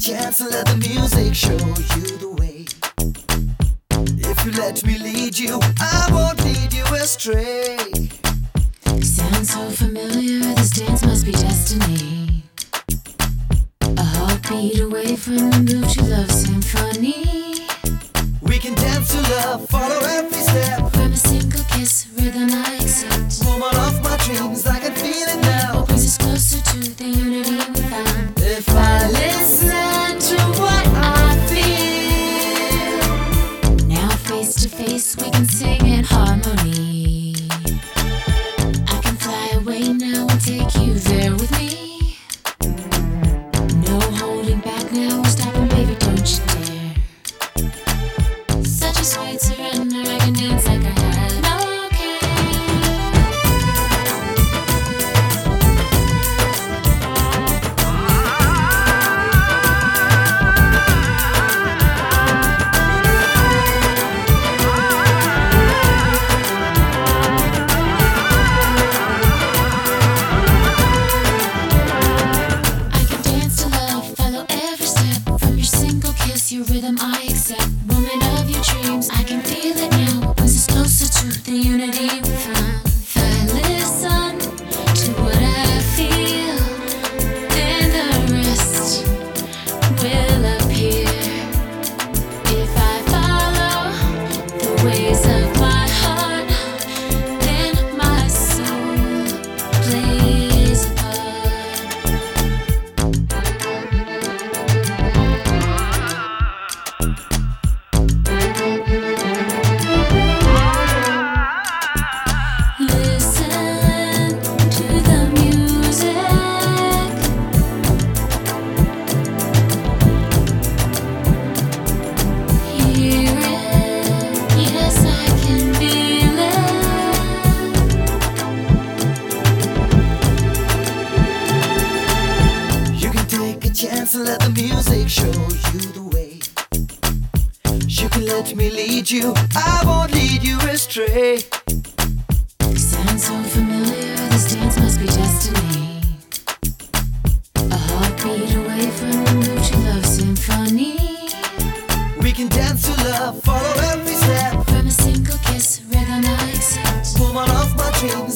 chance and let the music show you the way. If you let me lead you, I won't lead you astray. Sounds so familiar, this dance must be destiny. A heartbeat away from the to love symphony. We can dance to love, follow every step. Face we can sing in harmony. I can fly away now and take you there with me. No holding back now, we're stopping, baby, don't you dare. Such a sweet surrender, show you the way. You can let me lead you, I won't lead you astray. Sounds so familiar, this dance must be destiny. A heartbeat away from the Love Symphony. We can dance to love, follow every step. From a single kiss, rhythm I accept. Woman of my dreams.